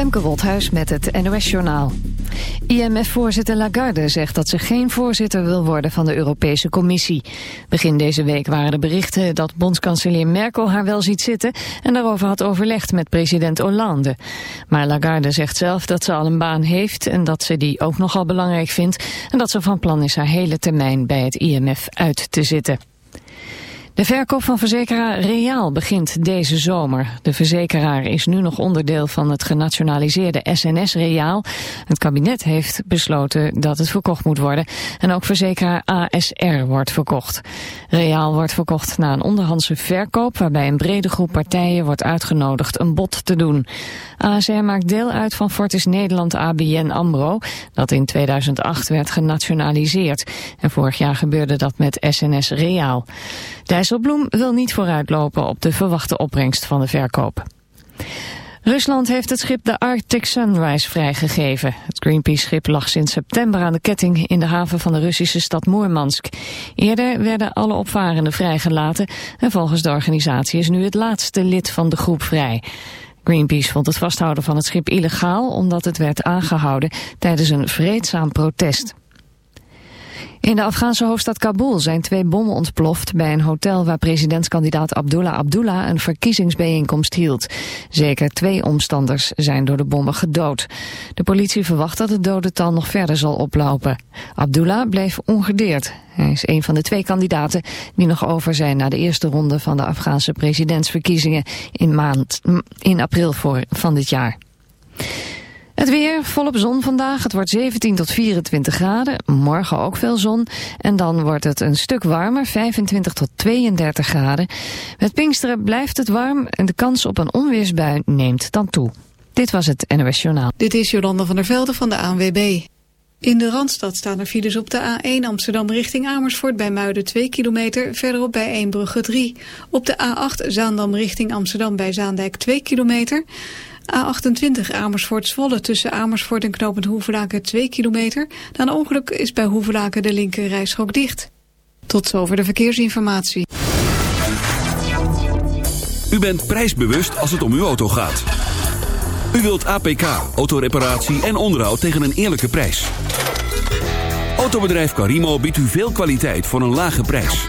Femke Wolthuis met het NOS-journaal. IMF-voorzitter Lagarde zegt dat ze geen voorzitter wil worden van de Europese Commissie. Begin deze week waren de berichten dat bondskanselier Merkel haar wel ziet zitten... en daarover had overlegd met president Hollande. Maar Lagarde zegt zelf dat ze al een baan heeft... en dat ze die ook nogal belangrijk vindt... en dat ze van plan is haar hele termijn bij het IMF uit te zitten. De verkoop van verzekeraar Reaal begint deze zomer. De verzekeraar is nu nog onderdeel van het genationaliseerde SNS Reaal. Het kabinet heeft besloten dat het verkocht moet worden. En ook verzekeraar ASR wordt verkocht. Reaal wordt verkocht na een onderhandse verkoop... waarbij een brede groep partijen wordt uitgenodigd een bod te doen. ASR maakt deel uit van Fortis Nederland ABN AMRO... dat in 2008 werd genationaliseerd. En vorig jaar gebeurde dat met SNS Reaal. Dijsselbloem wil niet vooruitlopen op de verwachte opbrengst van de verkoop. Rusland heeft het schip de Arctic Sunrise vrijgegeven. Het Greenpeace-schip lag sinds september aan de ketting in de haven van de Russische stad Moermansk. Eerder werden alle opvarenden vrijgelaten en volgens de organisatie is nu het laatste lid van de groep vrij. Greenpeace vond het vasthouden van het schip illegaal omdat het werd aangehouden tijdens een vreedzaam protest. In de Afghaanse hoofdstad Kabul zijn twee bommen ontploft bij een hotel waar presidentskandidaat Abdullah Abdullah een verkiezingsbijeenkomst hield. Zeker twee omstanders zijn door de bommen gedood. De politie verwacht dat het dodental nog verder zal oplopen. Abdullah bleef ongedeerd. Hij is een van de twee kandidaten die nog over zijn na de eerste ronde van de Afghaanse presidentsverkiezingen in, maand, in april voor, van dit jaar. Het weer, volop zon vandaag. Het wordt 17 tot 24 graden. Morgen ook veel zon. En dan wordt het een stuk warmer, 25 tot 32 graden. Met Pinksteren blijft het warm en de kans op een onweersbui neemt dan toe. Dit was het NOS Journaal. Dit is Jolanda van der Velde van de ANWB. In de Randstad staan er files op de A1 Amsterdam richting Amersfoort bij Muiden 2 kilometer, verderop bij Eembrugge 3. Op de A8 Zaandam richting Amsterdam bij Zaandijk 2 kilometer. A28 Amersfoort-Zwolle tussen Amersfoort en Knopend Hoevelaken 2 kilometer. Na een ongeluk is bij Hoevelaken de linker rijstrook dicht. Tot zover de verkeersinformatie. U bent prijsbewust als het om uw auto gaat. U wilt APK, autoreparatie en onderhoud tegen een eerlijke prijs. Autobedrijf Carimo biedt u veel kwaliteit voor een lage prijs.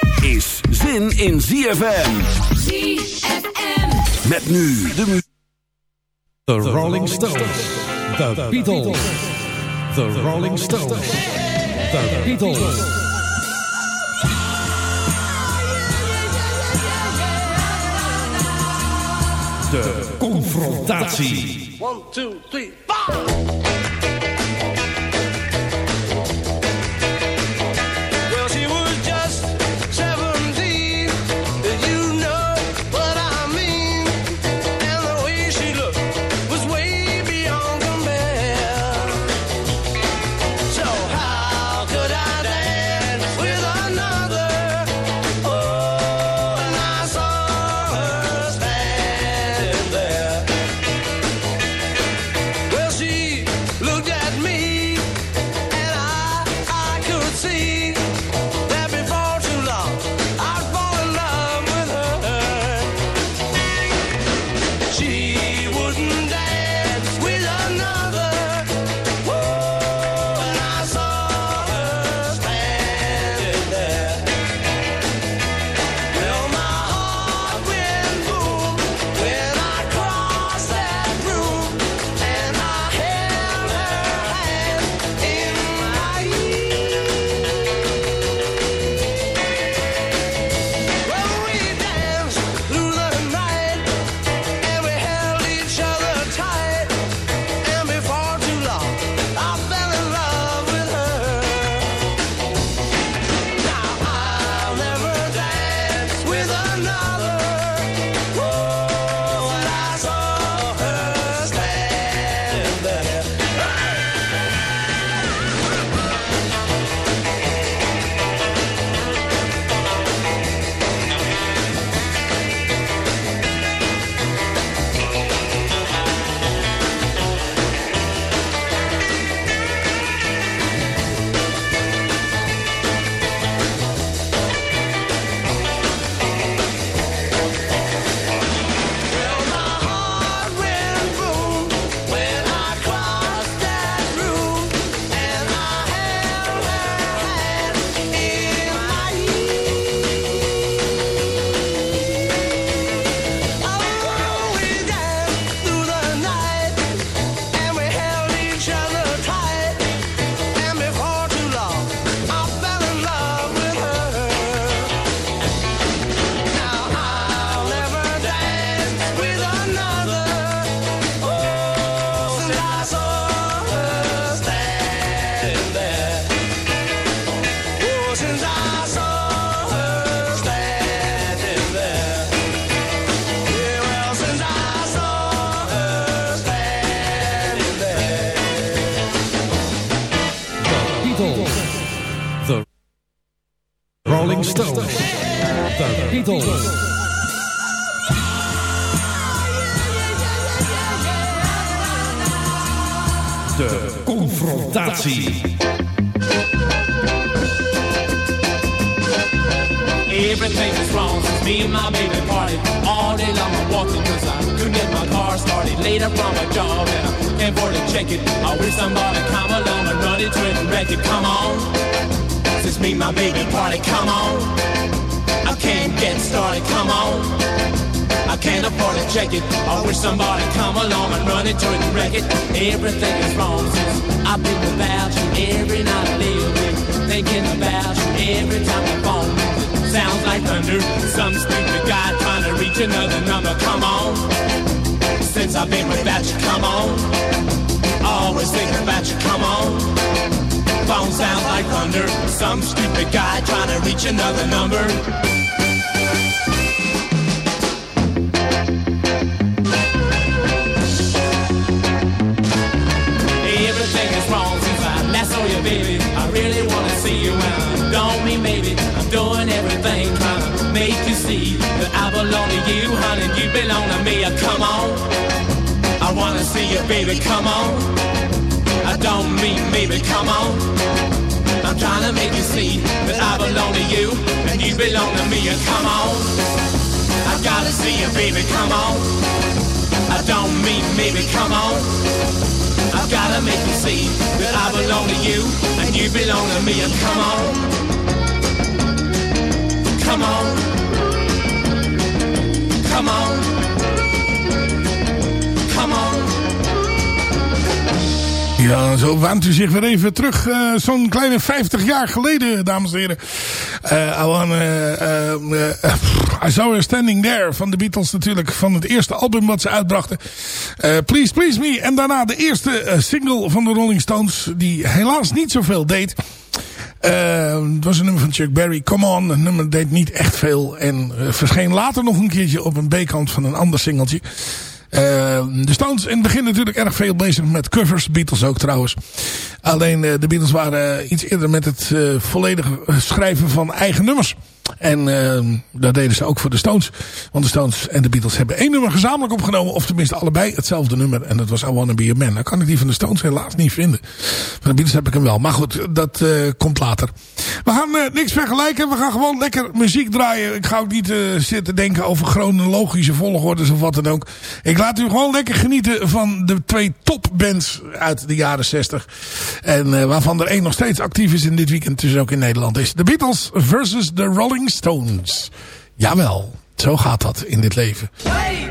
is zin in ZFM. ZFM. Met nu de muziek. The Rolling Stones. The Beatles. The Rolling Stones. The Beatles. De confrontatie. 1, 2, 3, 4! Everything is wrong since I last saw you, baby. I really wanna see you and don't mean maybe I'm doing everything trying to make you see that I belong to you, honey, you belong to me. Uh, come on, I wanna see you, baby. Come on, I don't mean maybe. Come on, I'm trying to make you see that I belong to you and you belong to me. Uh, come on, I gotta see you, baby. Come on, I don't mean maybe. Come on. I've gotta make you see that I belong to you and you belong to me. And come on. Come on. Come on. Come on. Ja, zo waant u zich weer even terug. Uh, Zo'n kleine 50 jaar geleden, dames en heren. Uh, I, wanna, uh, I Saw Her Standing There van de Beatles natuurlijk. Van het eerste album wat ze uitbrachten. Please Please Me. En daarna de eerste single van de Rolling Stones. Die helaas niet zoveel deed. het was een nummer van Chuck Berry. Come On. Het nummer deed niet echt veel. En verscheen later nog een keertje op een B-kant van een ander singeltje. Uh, de Stones in het begin natuurlijk erg veel bezig met covers. Beatles ook trouwens. Alleen uh, de Beatles waren iets eerder met het uh, volledige schrijven van eigen nummers. En uh, dat deden ze ook voor de Stones. Want de Stones en de Beatles hebben één nummer gezamenlijk opgenomen. Of tenminste allebei hetzelfde nummer. En dat was I Wanna Be A Man. Dan kan ik die van de Stones helaas niet vinden. Van de Beatles heb ik hem wel. Maar goed, dat uh, komt later. We gaan uh, niks vergelijken. We gaan gewoon lekker muziek draaien. Ik ga ook niet uh, zitten denken over chronologische volgordes of wat dan ook. Ik laat u gewoon lekker genieten van de twee topbands uit de jaren 60. En waarvan er één nog steeds actief is in dit weekend. Dus ook in Nederland is. The Beatles versus the Rolling Rolling Stones. Jawel, zo gaat dat in dit leven. Hey,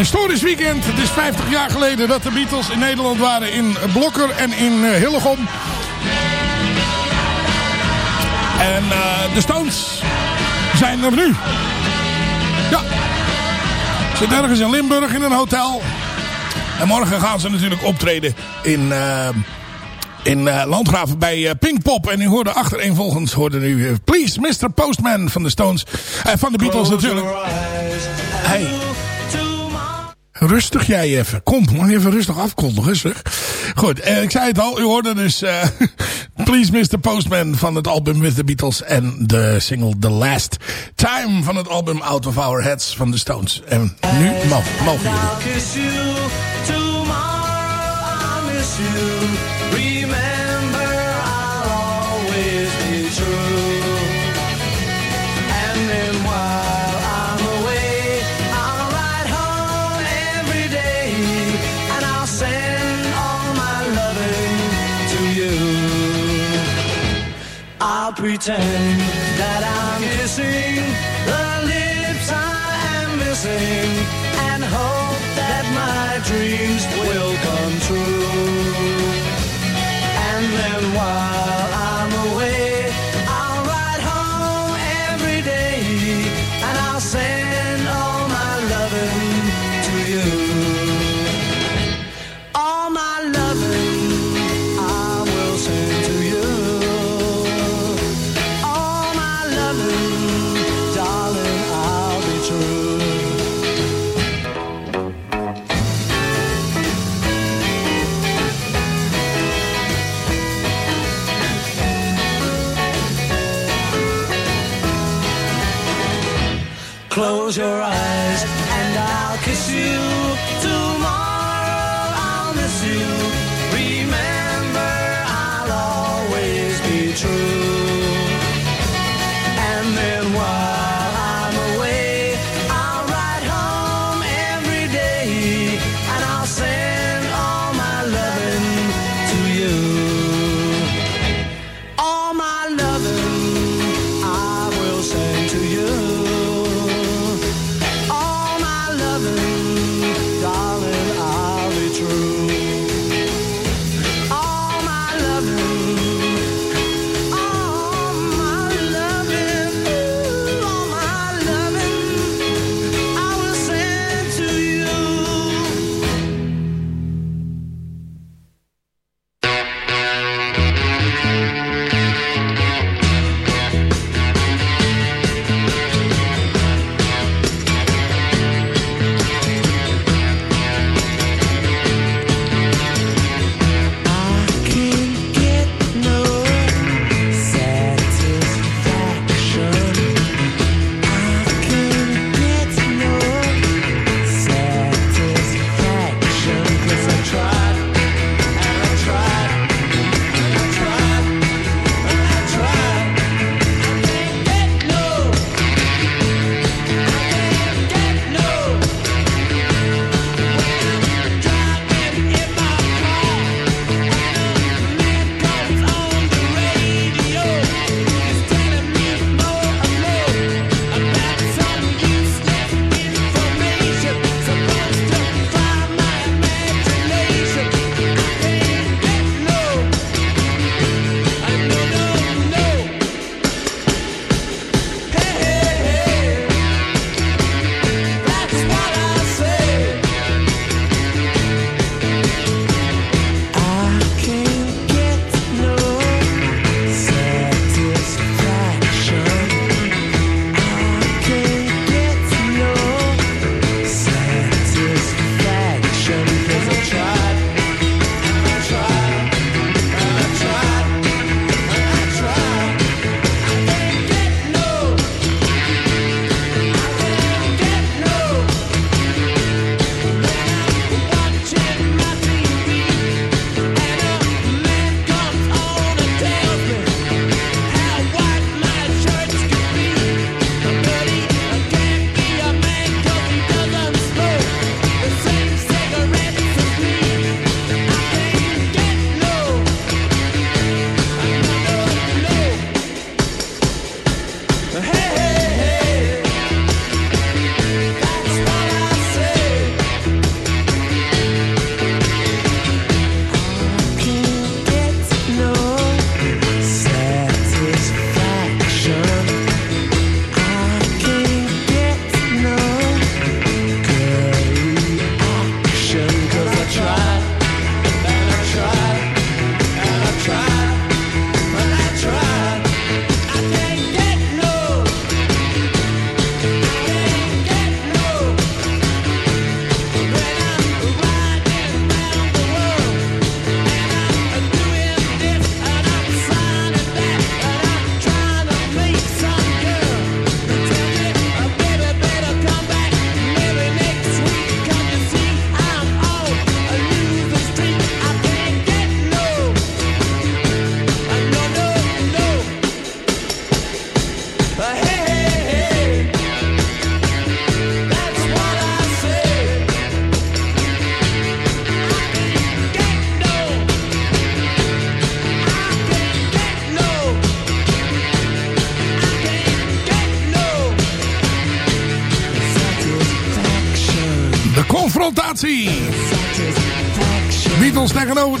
historisch weekend. Het is 50 jaar geleden dat de Beatles in Nederland waren in Blokker en in uh, Hillegom. En uh, de Stones zijn er nu. Ja. Ze zitten ergens in Limburg in een hotel. En morgen gaan ze natuurlijk optreden in... Uh, in uh, Landgraven bij Pinkpop. En u hoorde achtereenvolgens hoorde u Please Mr. Postman van de Stones. Uh, van de Beatles natuurlijk. Hey. Rustig jij even. Kom, je even rustig afkondigen, zeg. Goed, eh, ik zei het al. U hoorde dus uh, Please Mr. Postman van het album With The Beatles. En de single The Last Time van het album Out of Our Heads van de Stones. En nu mogen. I'll pretend that I'm kissing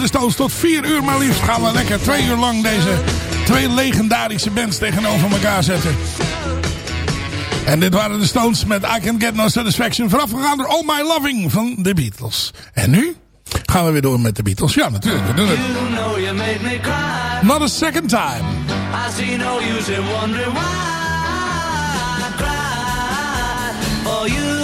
de Stones. Tot vier uur maar liefst gaan we lekker twee uur lang deze twee legendarische bands tegenover elkaar zetten. En dit waren de Stones met I Can Get No Satisfaction. Voorafgegaan door All My Loving van de Beatles. En nu gaan we weer door met de Beatles. Ja, natuurlijk. We doen het. Not a second time. I see no use in wondering why I cried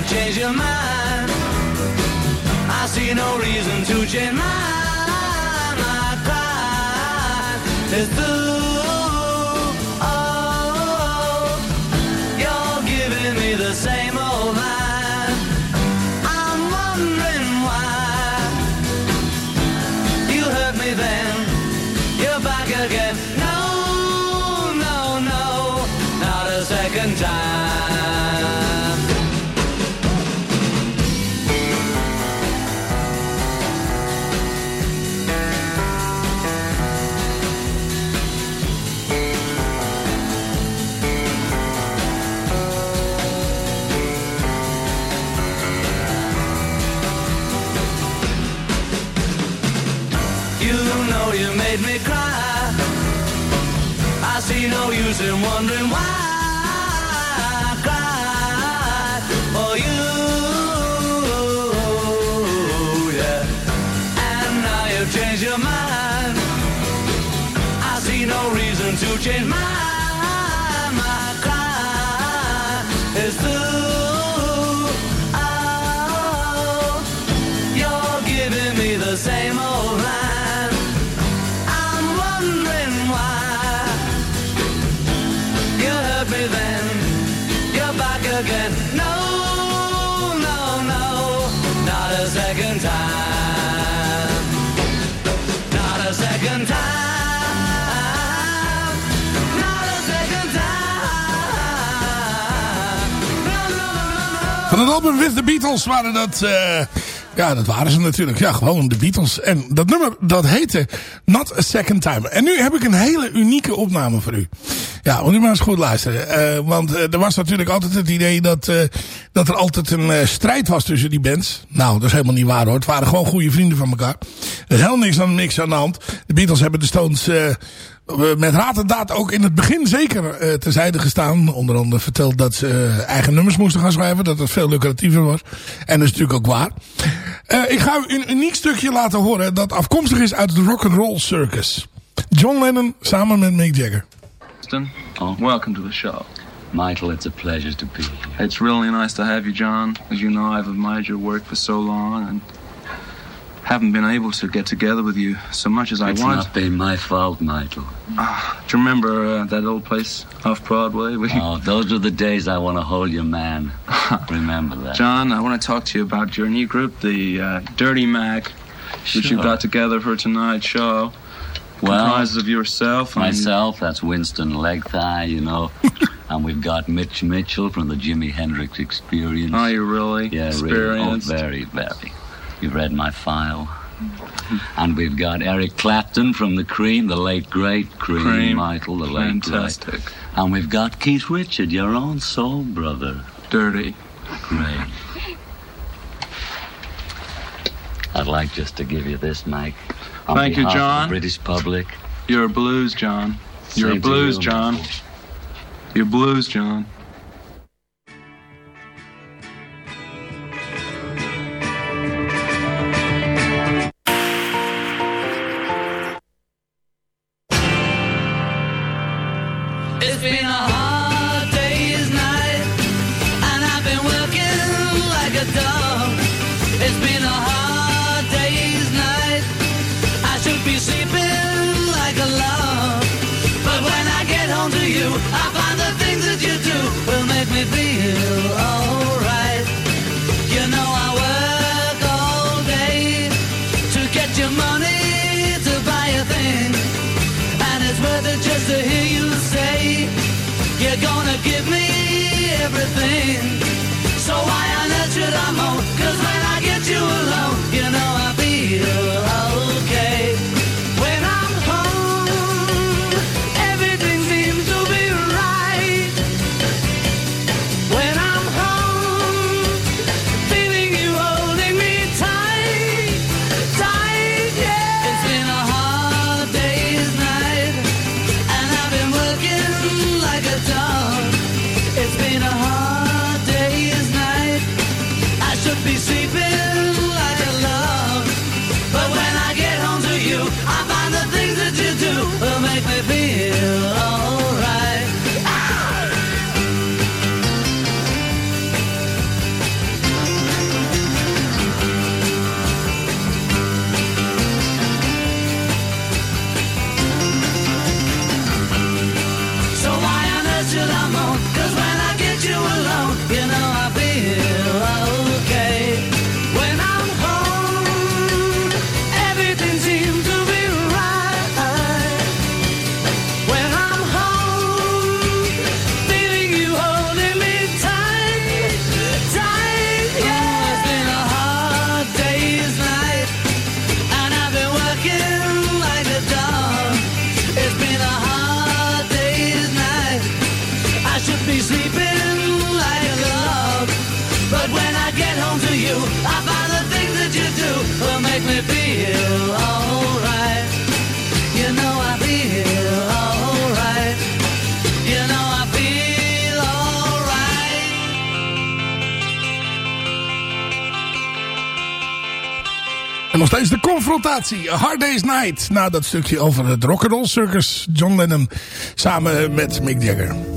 you've changed your mind. I see no reason to change mine. I cried. It's through. Oh, you're giving me the same old line. I'm wondering why. You hurt me then, you're back again. No, no, no, not a second time. Wondering why album With the Beatles waren dat... eh, ja, dat waren ze natuurlijk. Ja, gewoon de Beatles. En dat nummer, dat heette Not a Second Time. En nu heb ik een hele unieke opname voor u. Ja, moet maar eens goed luisteren. Eh, want eh, er was natuurlijk altijd het idee dat, eh, dat er altijd een strijd was tussen die bands. Nou, dat is helemaal niet waar hoor. Het waren gewoon goede vrienden van elkaar. Er is helemaal niks aan, niks aan de hand. De Beatles hebben de Stones... met raad en daad ook in het begin zeker terzijde gestaan. Onder andere verteld dat ze eigen nummers moesten gaan schrijven. Dat het veel lucratiever was. En dat is natuurlijk ook waar. Ik ga u een uniek stukje laten horen dat afkomstig is uit het Rock'n'Roll Circus. John Lennon samen met Mick Jagger. Oh. Welcome to the show. Michael, it's a pleasure to be here. It's really nice to have you, John. As you know, I've admired your work for so long and haven't been able to get together with you so much as I It's wanted. not been my fault, Michael. Ah, do you remember uh, that old place off Broadway? We... Oh, those are the days I want to hold you, man. Remember that. John, I want to talk to you about your new group, the uh, Dirty Mac, which you Sure. got together for tonight's show. Well, Comprises of yourself and Myself, that's Winston Legthigh, you know. and we've got Mitch Mitchell from the Jimi Hendrix Experience. Are you really Yeah, really. Oh, very, very. You've read my file. And we've got Eric Clapton from the Cream, the late great Cream, Cream. Michael, the late Fantastic. great. And we've got Keith Richard, your own soul brother. Dirty. Great. I'd like just to give you this, Mike. On Thank you, John. British public. You're a blues, John. You're a Same to blues, you. John. You're blues, John. Everything So why on earth should I moan? Cause when I get you alone confrontatie. Hard Day's Night. Na dat stukje over het Rock'n'Roll Circus. John Lennon samen met Mick Jagger.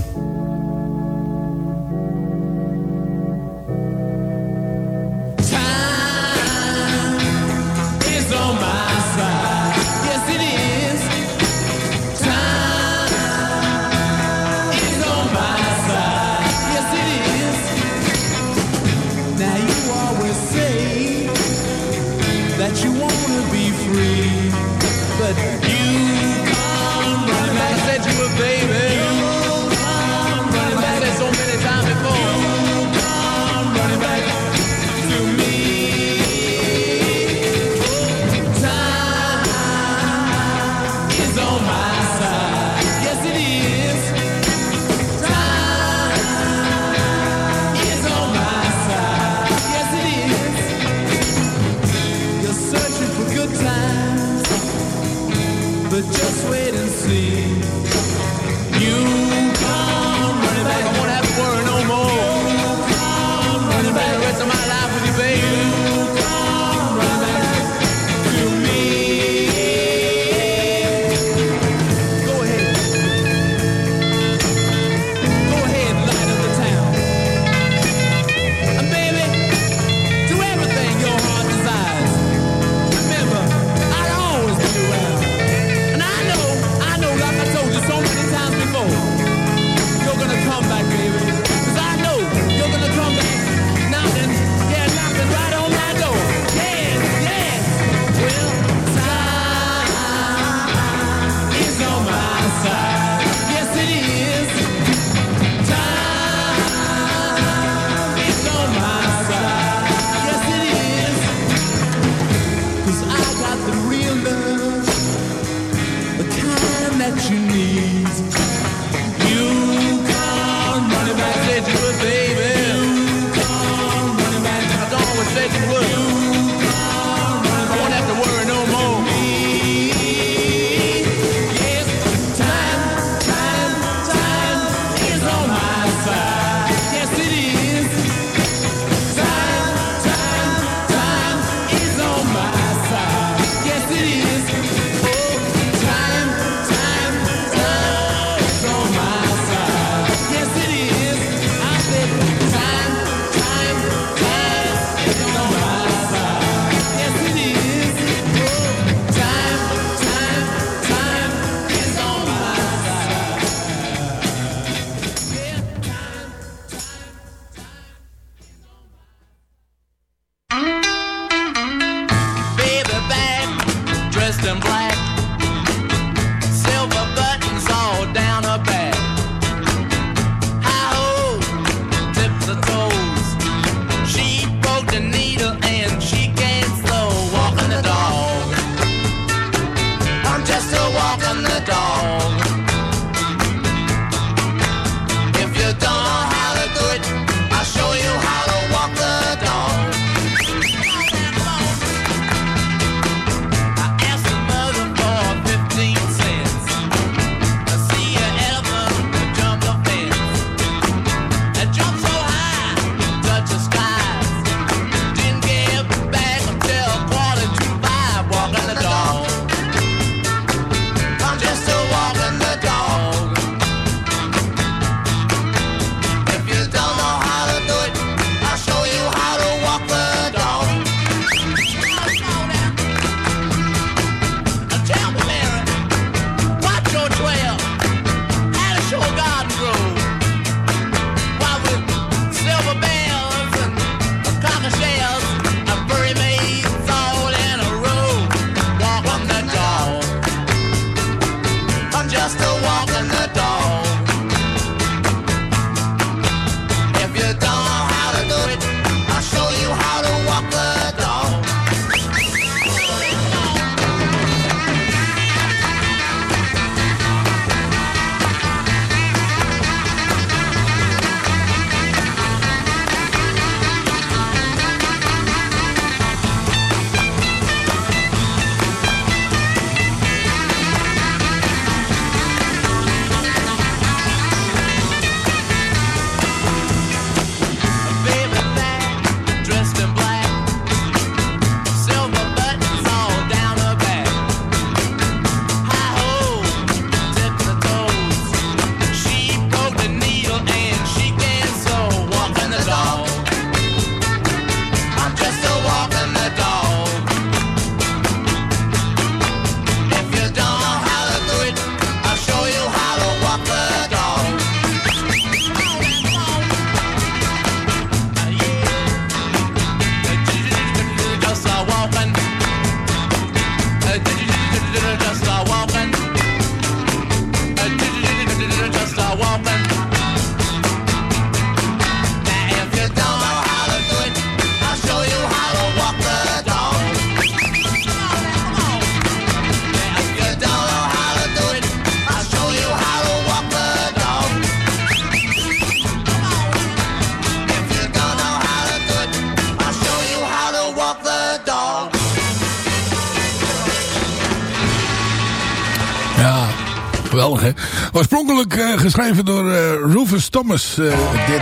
Oorspronkelijk uh, geschreven door uh, Rufus Thomas. Uh, dit,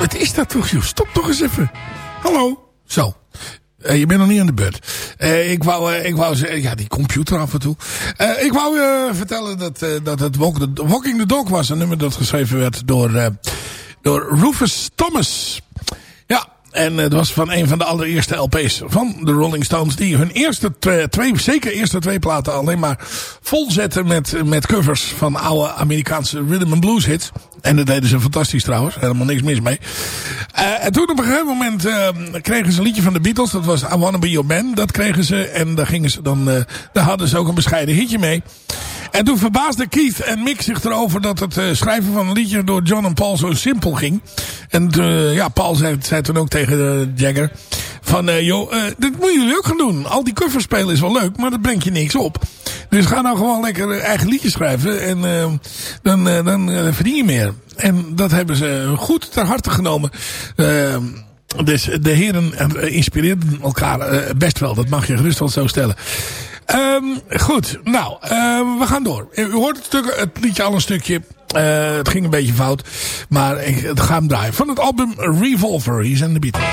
wat is dat toch joh? Stop toch eens even. Hallo. Zo. Je bent nog niet aan de beurt. Ik wou, ik wou ja, die computer af en toe. ik wou vertellen dat, dat het Walking the Dog was. Een nummer dat geschreven werd door, door Rufus Thomas. En het was van een van de allereerste LP's van de Rolling Stones. Die hun eerste twee, zeker eerste twee platen alleen maar volzetten met, met covers van oude Amerikaanse rhythm and blues hits. En dat deden ze fantastisch trouwens. Helemaal niks mis mee. Uh, en toen op een gegeven moment uh, kregen ze een liedje van de Beatles. Dat was I Wanna Be Your Man. Dat kregen ze. En daar, gingen ze dan, uh, daar hadden ze ook een bescheiden hitje mee. En toen verbaasde Keith en Mick zich erover dat het schrijven van een liedje door John en Paul zo simpel ging. En ja, Paul zei, zei toen ook tegen Jagger van, uh, joh, dit moeten jullie ook gaan doen. Al die covers spelen is wel leuk, maar dat brengt je niks op. Dus ga nou gewoon lekker eigen liedjes schrijven en dan, dan verdien je meer. En dat hebben ze goed ter harte genomen. dus de heren inspireerden elkaar best wel. Dat mag je gerust wel zo stellen. Um, goed, nou, we gaan door. U hoort het, stuk, het liedje al een stukje. Uh, het ging een beetje fout. Maar ik ga hem draaien. Van het album Revolver. Hier zijn de Beatles.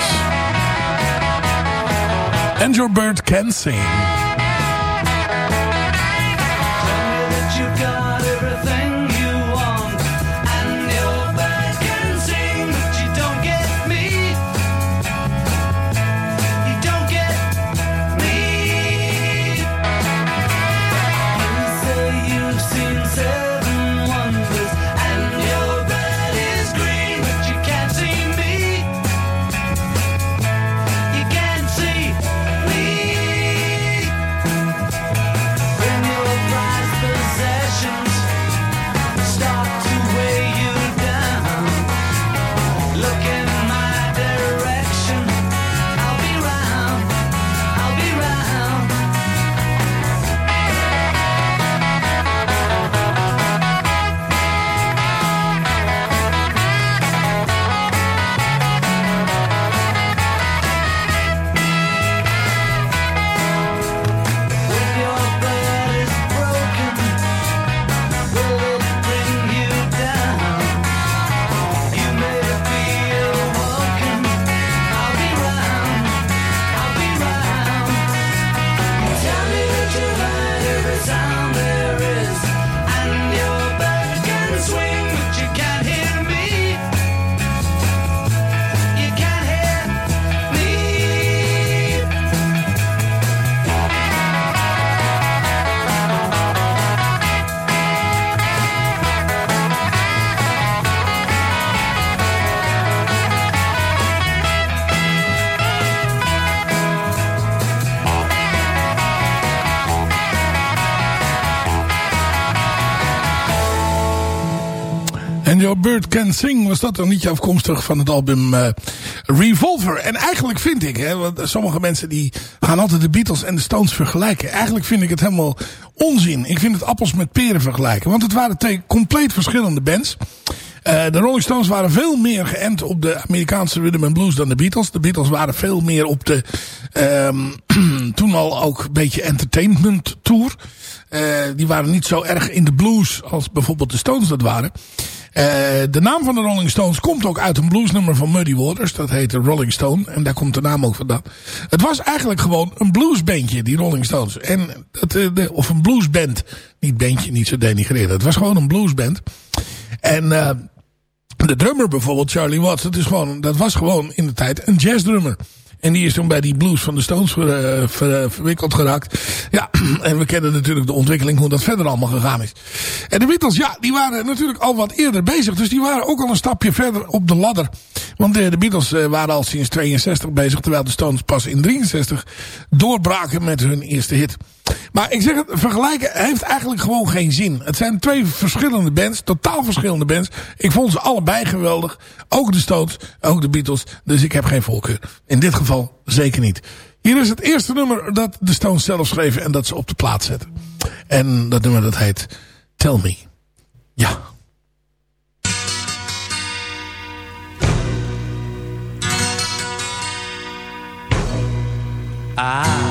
And your bird can sing. Your Bird Can Sing was dat een liedje afkomstig van het album uh, Revolver. En eigenlijk vind ik, hè, want sommige mensen die gaan altijd de Beatles en de Stones vergelijken. Eigenlijk vind ik het helemaal onzin. Ik vind het appels met peren vergelijken. Want het waren twee compleet verschillende bands. Uh, de Rolling Stones waren veel meer geënt op de Amerikaanse rhythm and blues dan de Beatles. De Beatles waren veel meer op de um, toen al ook een beetje entertainment tour. Uh, die waren niet zo erg in de blues als bijvoorbeeld de Stones dat waren. Uh, de naam van de Rolling Stones komt ook uit een bluesnummer van Muddy Waters. Dat heet Rolling Stone. En daar komt de naam ook vandaan. Het was eigenlijk gewoon een bluesbandje, die Rolling Stones. En de, of een bluesband. Niet bandje, niet zo denigreren. Het was gewoon een bluesband. En uh, de drummer bijvoorbeeld, Charlie Watts, dat, is gewoon, dat was gewoon in de tijd een jazzdrummer. En die is toen bij die blues van de Stones ver, uh, ver, verwikkeld geraakt. Ja, en we kennen natuurlijk de ontwikkeling hoe dat verder allemaal gegaan is. En de Beatles, ja, die waren natuurlijk al wat eerder bezig. Dus die waren ook al een stapje verder op de ladder. Want de, de Beatles waren al sinds 62 bezig. Terwijl de Stones pas in 63 doorbraken met hun eerste hit. Maar ik zeg het, vergelijken heeft eigenlijk gewoon geen zin. Het zijn twee verschillende bands, totaal verschillende bands. Ik vond ze allebei geweldig. Ook de Stones, ook de Beatles. Dus ik heb geen voorkeur. In dit geval zeker niet. Hier is het eerste nummer dat de Stones zelf schreven en dat ze op de plaat zetten. En dat nummer dat heet Tell Me. Ja. Ah.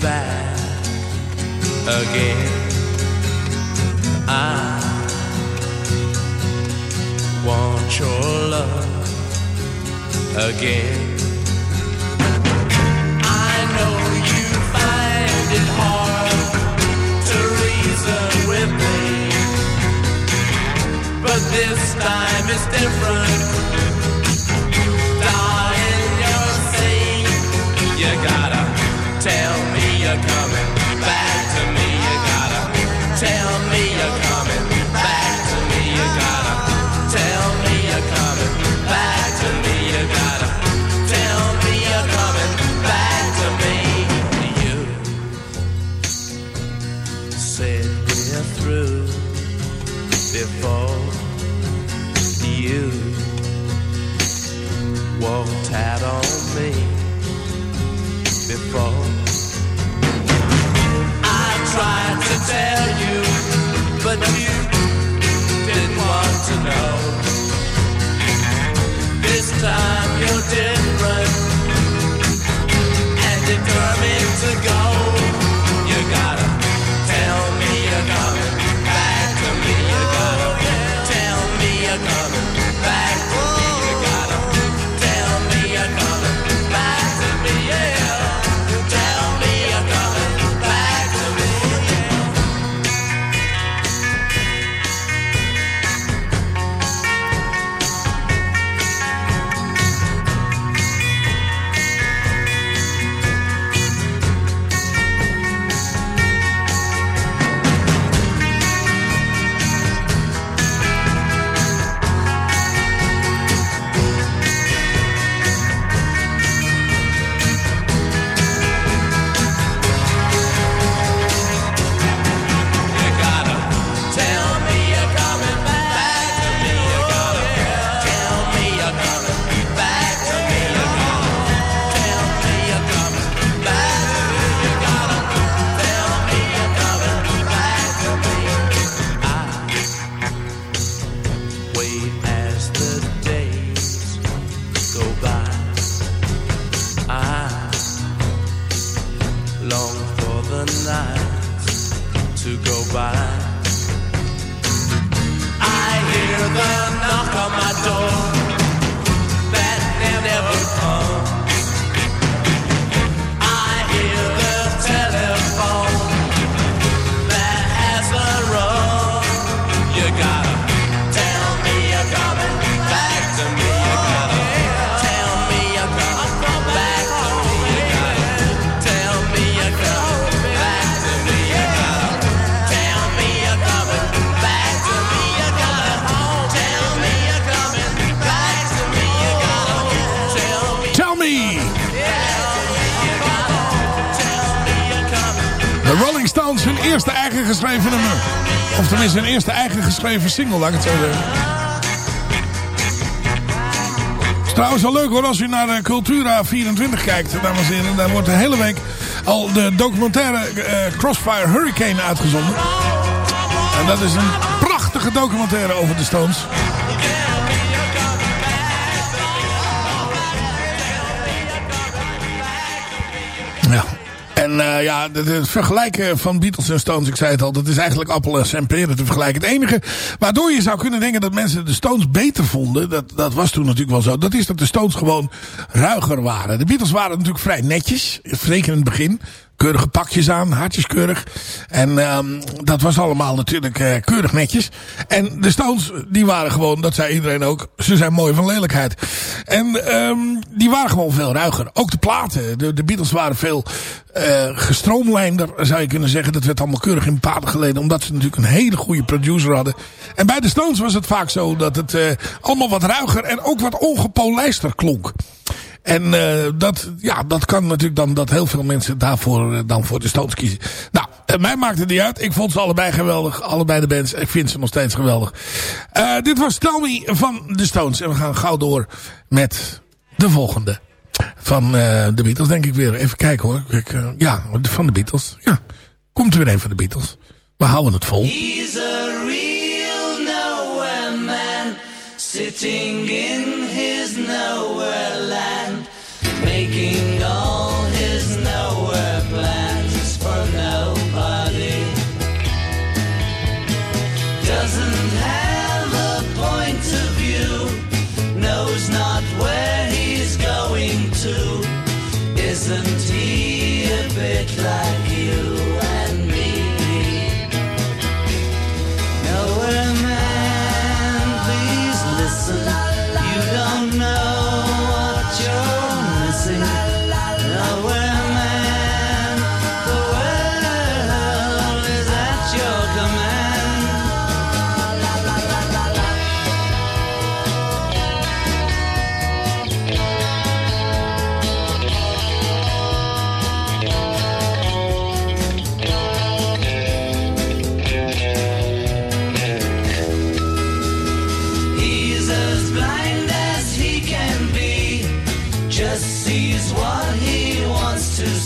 Back again. I want your love again. Geschreven single, laat ik het zo zeggen. Trouwens wel leuk hoor, als u naar eh, Cultura 24 kijkt, dames en heren. Daar wordt de hele week al de documentaire eh, Crossfire Hurricane uitgezonden. En dat is een prachtige documentaire over de Stones. Eh, ja, het vergelijken van Beatles en Stones, ik zei het al, dat is eigenlijk appelen en peren te vergelijken. Het enige waardoor je zou kunnen denken dat mensen de Stones beter vonden, dat, dat was toen natuurlijk wel zo, dat is dat de Stones gewoon ruiger waren. De Beatles waren natuurlijk vrij netjes, zeker in het begin. Keurige pakjes aan, hartjeskeurig. En um, dat was allemaal natuurlijk uh, keurig netjes. En de Stones, die waren gewoon, dat zei iedereen ook, ze zijn mooi van lelijkheid. En um, die waren gewoon veel ruiger. Ook de platen, de, Beatles waren veel uh, gestroomlijnder, zou je kunnen zeggen. Dat werd allemaal keurig in paden geleden, omdat ze natuurlijk een hele goede producer hadden. En bij de Stones was het vaak zo dat het uh, allemaal wat ruiger en ook wat ongepolijster klonk. En uh, dat, ja, dat kan natuurlijk dan dat heel veel mensen daarvoor uh, dan voor de Stones kiezen. Nou, uh, mij maakt het niet uit. Ik vond ze allebei geweldig. Allebei de bands. Ik vind ze nog steeds geweldig. dit was Tell Me van de Stones. En we gaan gauw door met de volgende. Van de Beatles denk ik weer. Even kijken hoor. Ik, ja, van de Beatles. Ja, komt er weer een van de Beatles. We houden het vol. He's a real nowhere man, sitting in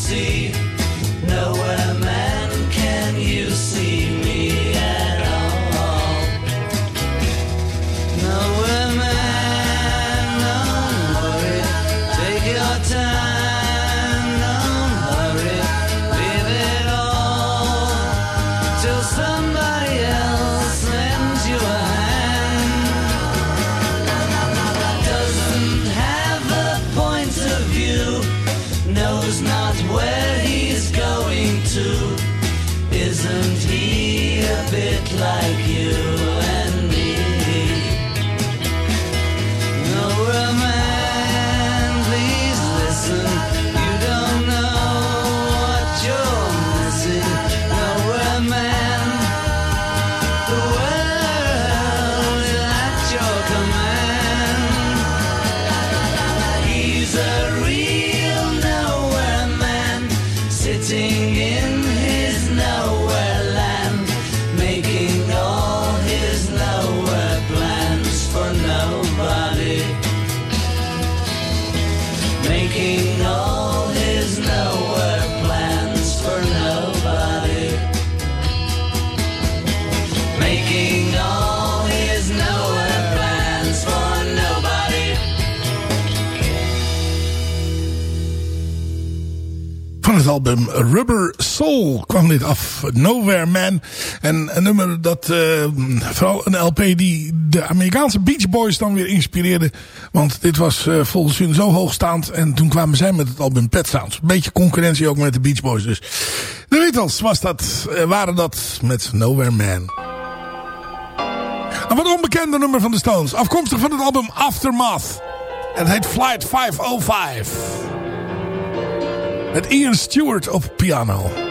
see. Album Rubber Soul kwam dit af. Nowhere Man. En een nummer dat uh, vooral een LP die de Amerikaanse Beach Boys dan weer inspireerde. Want dit was uh, volgens hun zo hoogstaand. En toen kwamen zij met het album Pet Sounds. Beetje concurrentie ook met de Beach Boys dus. De Beatles was dat, uh, waren dat met Nowhere Man. Een wat onbekende nummer van de Stones. Afkomstig van het album Aftermath. Het heet Flight 505. Met Ian Stewart op piano.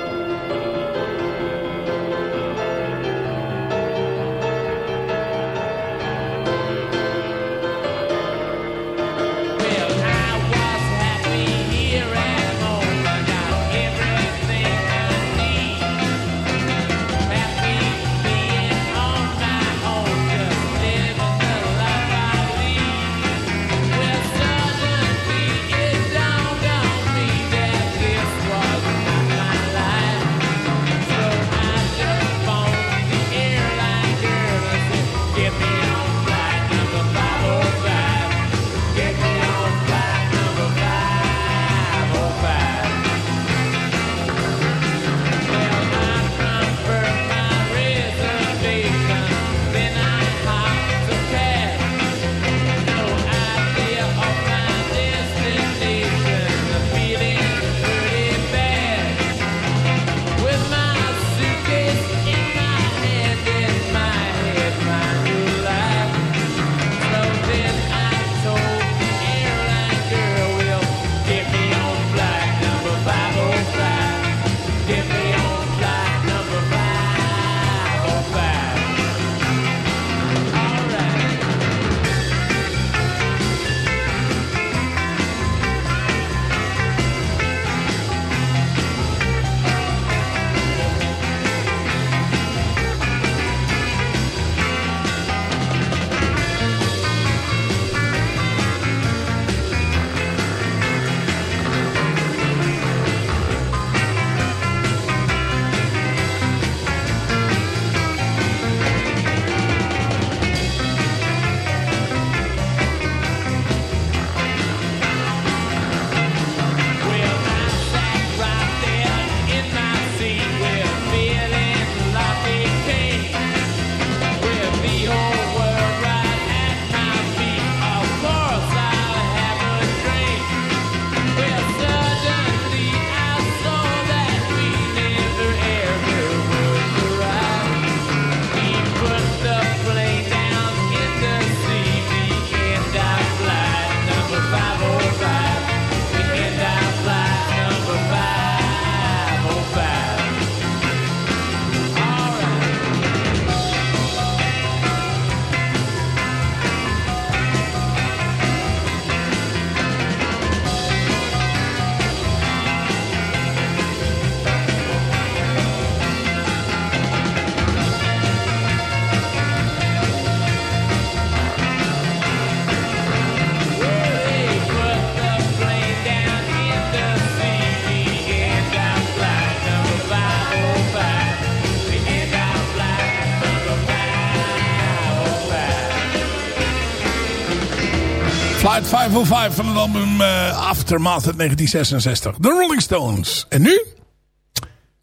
505 van het album uh, Aftermath uit 1966. The Rolling Stones. En nu?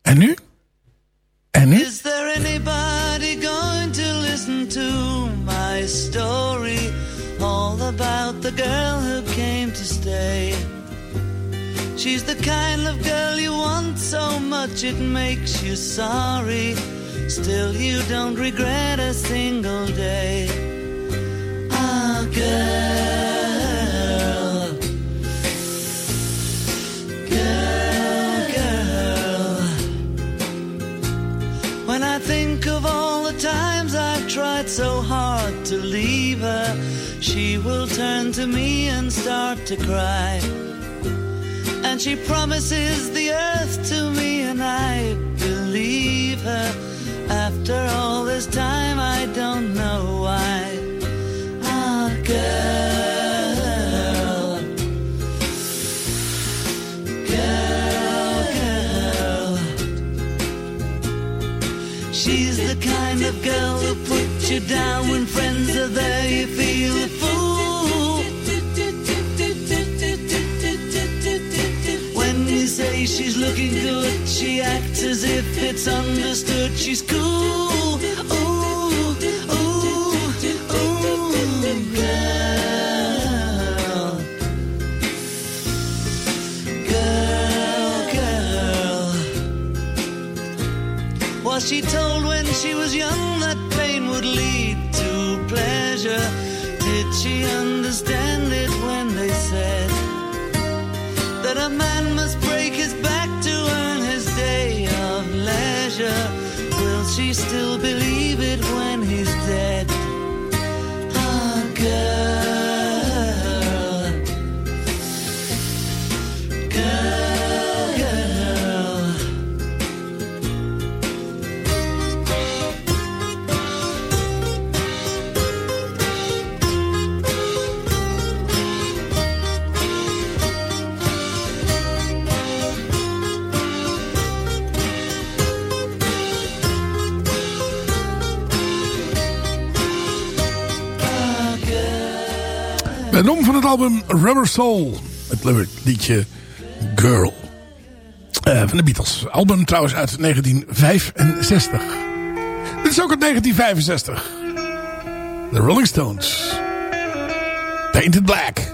En nu? En nu? Is there anybody going to listen to my story? All about the girl who came to stay. She's the kind of girl you want so much it makes you sorry. Still you don't regret a single day. Ah, girl. Times I've tried so hard to leave her, she will turn to me and start to cry. And she promises the earth to me, and I believe her. After all this time, you down when friends are there, you feel a fool. When you say she's looking good, she acts as if it's understood she's cool. Ooh, ooh, ooh, girl. Girl, girl. Was she told when she was young nom van het album Rubber Soul. Het liedje Girl. Eh, van de Beatles. Album trouwens uit 1965. Dit is ook uit 1965. The Rolling Stones. Painted Black.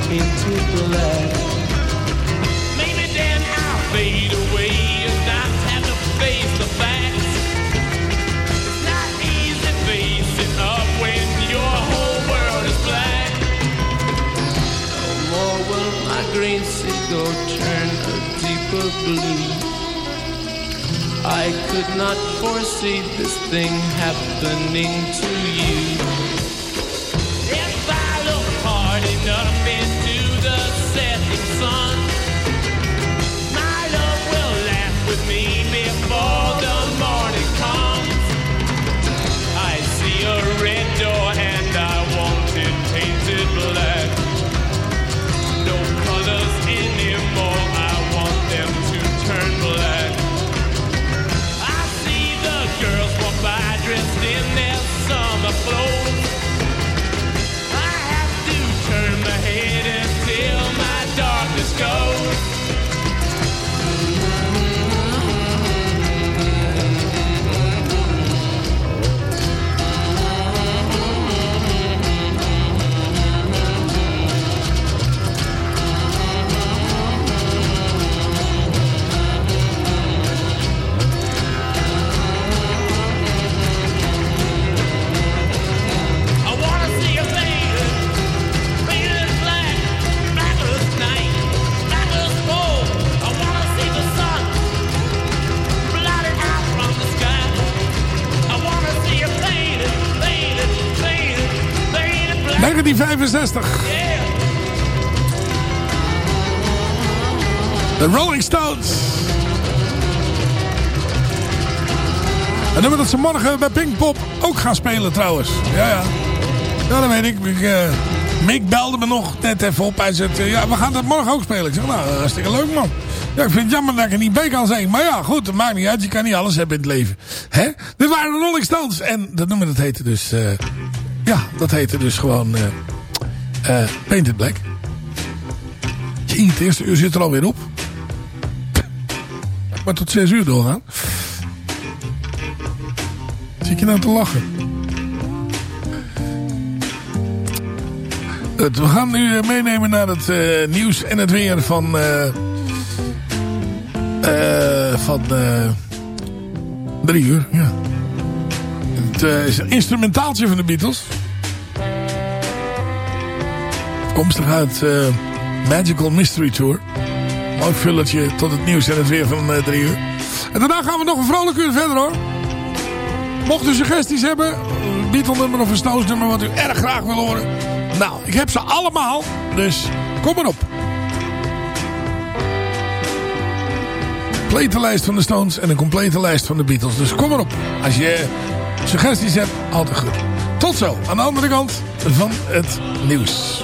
painted black. Maybe then I'll fade away and not have to face the facts. It's not easy facing up when your whole world is black. No more will my green seagull turn a deeper blue. I could not foresee this thing happening to you. If I look hard enough the morning comes. I see a red door 1965. De Rolling Stones. Een nummer dat ze morgen bij Pinkpop ook gaan spelen trouwens. Ja, ja. Ja, dat weet ik. ik uh, Mick belde me nog net even op. Hij zei, ja, we gaan dat morgen ook spelen. Ik zeg, nou, hartstikke leuk man. Ja, ik vind het jammer dat ik er niet bij kan zijn. Maar ja, goed, het maakt niet uit. Je kan niet alles hebben in het leven. Hè? Dit waren de Rolling Stones. En dat nummer, dat heette dus... Uh, ja, dat heette dus gewoon... Uh, Painted Black. Jee, het eerste uur zit er alweer op. Maar tot zes uur doorgaan. Zit je nou te lachen? We gaan nu meenemen naar het uh, nieuws en het weer van... Uh, uh, van drie uur, ja. Het is een instrumentaaltje van de Beatles. Komstig uit Magical Mystery Tour. Mooi vulletje tot het nieuws en het weer van drie uur. En daarna gaan we nog een vrolijk uur verder hoor. Mocht u suggesties hebben, Beatle nummer of een Stones nummer wat u erg graag wil horen. Nou, ik heb ze allemaal, dus kom maar op. Complete lijst van de Stones en een complete lijst van de Beatles. Dus kom maar op. Als je suggesties hebt, altijd goed. Tot zo, aan de andere kant van het nieuws.